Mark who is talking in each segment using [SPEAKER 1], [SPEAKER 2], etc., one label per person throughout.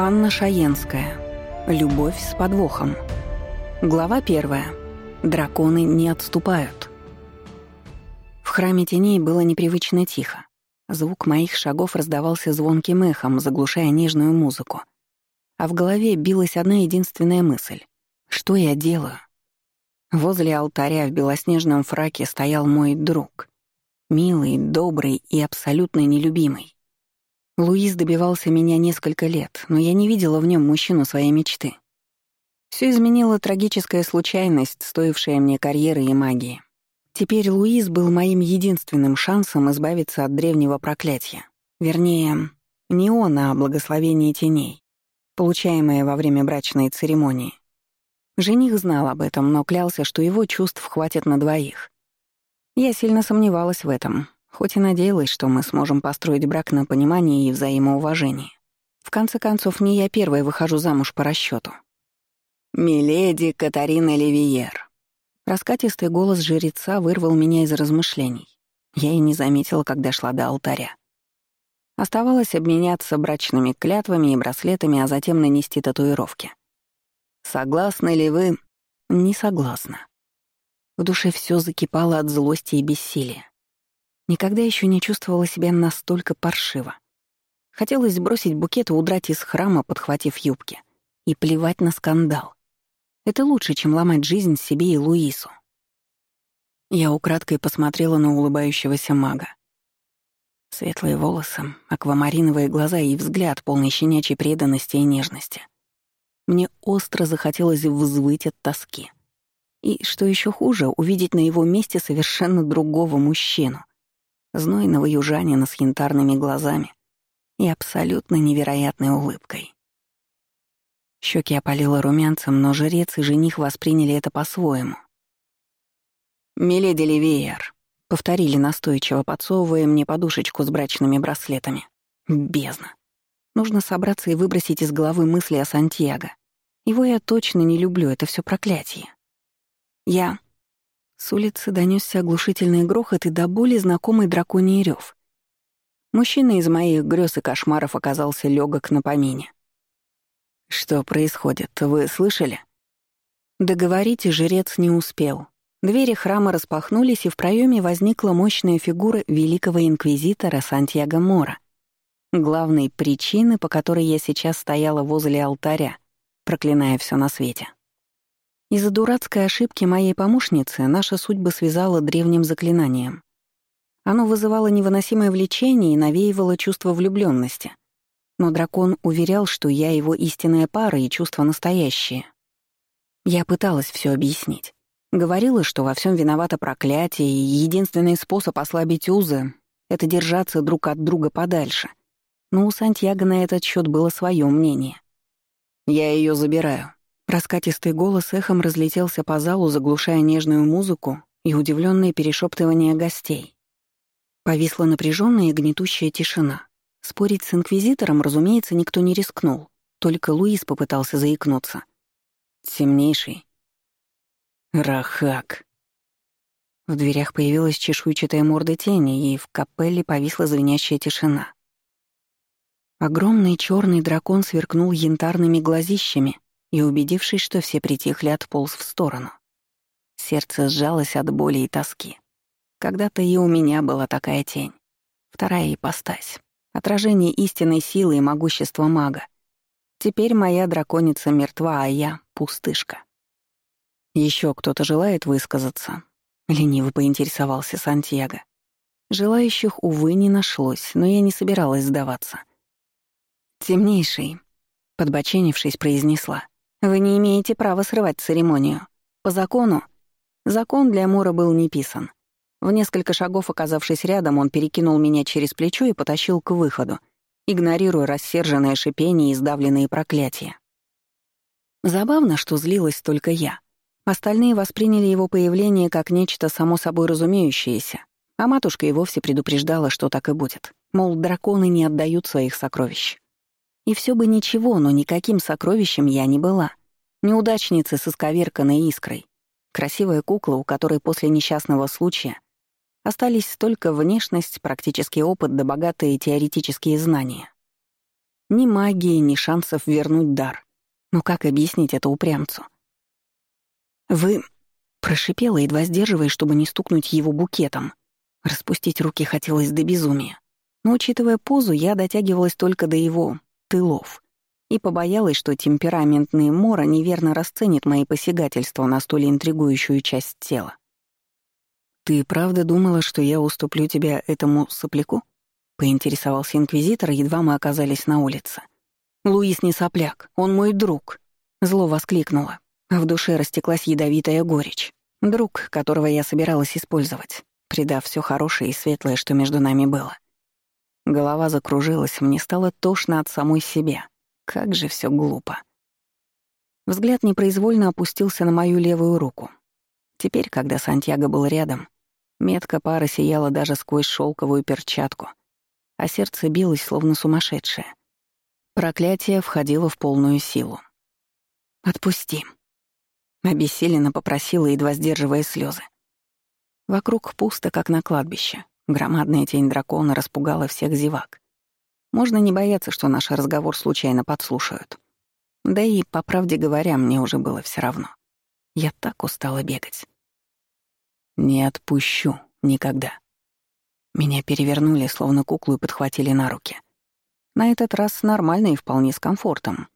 [SPEAKER 1] Анна Шаенская. Любовь с подвохом. Глава первая. Драконы не отступают. В храме теней было непривычно тихо. Звук моих шагов раздавался звонким эхом, заглушая нежную музыку. А в голове билась одна единственная мысль. Что я делаю? Возле алтаря в белоснежном фраке стоял мой друг. Милый, добрый и абсолютно нелюбимый. Луис добивался меня несколько лет, но я не видела в нем мужчину своей мечты. Все изменила трагическая случайность, стоившая мне карьеры и магии. Теперь Луис был моим единственным шансом избавиться от древнего проклятия. Вернее, не он, а благословение теней, получаемое во время брачной церемонии. Жених знал об этом, но клялся, что его чувств хватит на двоих. Я сильно сомневалась в этом, хоть и надеялась, что мы сможем построить брак на понимании и взаимоуважении. В конце концов, не я первая выхожу замуж по расчету. «Миледи Катарина Ливиер». Раскатистый голос жреца вырвал меня из размышлений. Я и не заметила, когда шла до алтаря. Оставалось обменяться брачными клятвами и браслетами, а затем нанести татуировки. «Согласны ли вы?» «Не согласна». В душе все закипало от злости и бессилия. Никогда еще не чувствовала себя настолько паршиво. Хотелось бросить букет и удрать из храма, подхватив юбки. И плевать на скандал. Это лучше, чем ломать жизнь себе и Луису. Я украдкой посмотрела на улыбающегося мага. Светлые волосы, аквамариновые глаза и взгляд, полный щенячьей преданности и нежности. Мне остро захотелось взвыть от тоски. И, что еще хуже, увидеть на его месте совершенно другого мужчину. Знойного южанина с янтарными глазами и абсолютно невероятной улыбкой. Щеки опалило румянцем, но жрец и жених восприняли это по-своему. «Миледи Ливиер», — повторили настойчиво, подсовывая мне подушечку с брачными браслетами. Бездна. Нужно собраться и выбросить из головы мысли о Сантьяго. Его я точно не люблю, это все проклятие. Я... С улицы донесся оглушительный грохот и до боли знакомый драконий рев. Мужчина из моих грез и кошмаров оказался легок на помине. «Что происходит, вы слышали?» Договорить жрец не успел. Двери храма распахнулись, и в проеме возникла мощная фигура великого инквизитора Сантьяго Мора. Главной причины, по которой я сейчас стояла возле алтаря, проклиная все на свете. Из-за дурацкой ошибки моей помощницы наша судьба связала древним заклинанием. Оно вызывало невыносимое влечение и навеивало чувство влюбленности. Но дракон уверял, что я его истинная пара и чувства настоящие. Я пыталась все объяснить. Говорила, что во всем виновато проклятие, и единственный способ ослабить узы — это держаться друг от друга подальше. Но у Сантьяго на этот счет было свое мнение. «Я ее забираю», Раскатистый голос эхом разлетелся по залу, заглушая нежную музыку и удивленные перешептывания гостей. Повисла напряженная и гнетущая тишина. Спорить с инквизитором, разумеется, никто не рискнул. Только Луис попытался заикнуться. «Темнейший». «Рахак». В дверях появилась чешуйчатая морда тени, и в капелле повисла звенящая тишина. Огромный черный дракон сверкнул янтарными глазищами — и, убедившись, что все притихли, отполз в сторону. Сердце сжалось от боли и тоски. Когда-то и у меня была такая тень. Вторая ипостась. Отражение истинной силы и могущества мага. Теперь моя драконица мертва, а я — пустышка. Еще кто-то желает высказаться?» — лениво поинтересовался Сантьяго. Желающих, увы, не нашлось, но я не собиралась сдаваться. «Темнейший», — подбоченившись, произнесла. Вы не имеете права срывать церемонию. По закону... Закон для Мура был не писан. В несколько шагов оказавшись рядом, он перекинул меня через плечо и потащил к выходу, игнорируя рассерженное шипение и сдавленные проклятия. Забавно, что злилась только я. Остальные восприняли его появление как нечто само собой разумеющееся, а матушка и вовсе предупреждала, что так и будет. Мол, драконы не отдают своих сокровищ. И все бы ничего, но никаким сокровищем я не была. Неудачница с исковерканной искрой. Красивая кукла, у которой после несчастного случая остались только внешность, практический опыт да богатые теоретические знания. Ни магии, ни шансов вернуть дар. Но как объяснить это упрямцу? «Вы...» — прошипела, едва сдерживая, чтобы не стукнуть его букетом. Распустить руки хотелось до безумия. Но, учитывая позу, я дотягивалась только до его тылов и побоялась, что темпераментный Мора неверно расценит мои посягательства на столь интригующую часть тела. «Ты правда думала, что я уступлю тебя этому сопляку?» — поинтересовался инквизитор, едва мы оказались на улице. «Луис не сопляк, он мой друг!» — зло воскликнула, в душе растеклась ядовитая горечь. Друг, которого я собиралась использовать, придав все хорошее и светлое, что между нами было. Голова закружилась, мне стало тошно от самой себя. Как же все глупо. Взгляд непроизвольно опустился на мою левую руку. Теперь, когда Сантьяго был рядом, Метка пара сияла даже сквозь шелковую перчатку, а сердце билось, словно сумасшедшее. Проклятие входило в полную силу. «Отпусти», — обессиленно попросила, едва сдерживая слезы. Вокруг пусто, как на кладбище. Громадная тень дракона распугала всех зевак. Можно не бояться, что наш разговор случайно подслушают. Да и, по правде говоря, мне уже было все равно. Я так устала бегать. Не отпущу никогда. Меня перевернули, словно куклу, и подхватили на руки. На этот раз нормально и вполне с комфортом.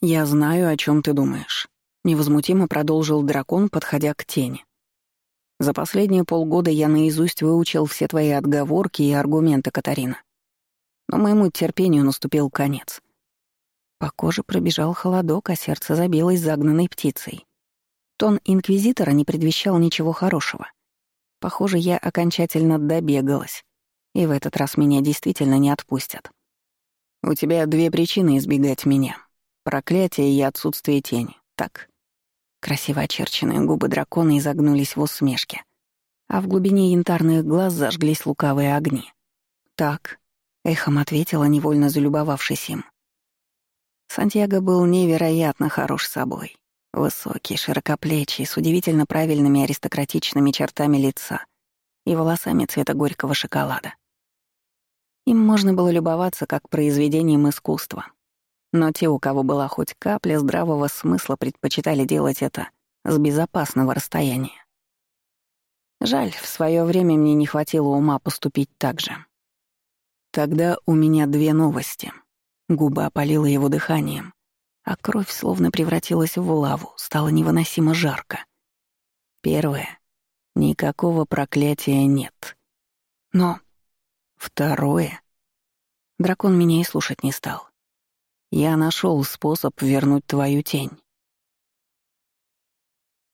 [SPEAKER 1] «Я знаю, о чем ты думаешь», — невозмутимо продолжил дракон, подходя к тени. «За последние полгода я наизусть выучил все твои отговорки и аргументы, Катарина. Но моему терпению наступил конец. По коже пробежал холодок, а сердце забилось загнанной птицей. Тон инквизитора не предвещал ничего хорошего. Похоже, я окончательно добегалась, и в этот раз меня действительно не отпустят. У тебя две причины избегать меня. Проклятие и отсутствие тени, так? Красиво очерченные губы дракона изогнулись в усмешке, а в глубине янтарных глаз зажглись лукавые огни. «Так», — эхом ответила, невольно залюбовавшись им. Сантьяго был невероятно хорош собой. Высокий, широкоплечий, с удивительно правильными аристократичными чертами лица и волосами цвета горького шоколада. Им можно было любоваться как произведением искусства. Но те, у кого была хоть капля здравого смысла, предпочитали делать это с безопасного расстояния. Жаль, в свое время мне не хватило ума поступить так же. Тогда у меня две новости. Губа опалила его дыханием, а кровь словно превратилась в лаву, стало невыносимо жарко. Первое. Никакого проклятия нет. Но второе. Дракон меня и слушать не стал. Я нашел способ вернуть твою тень.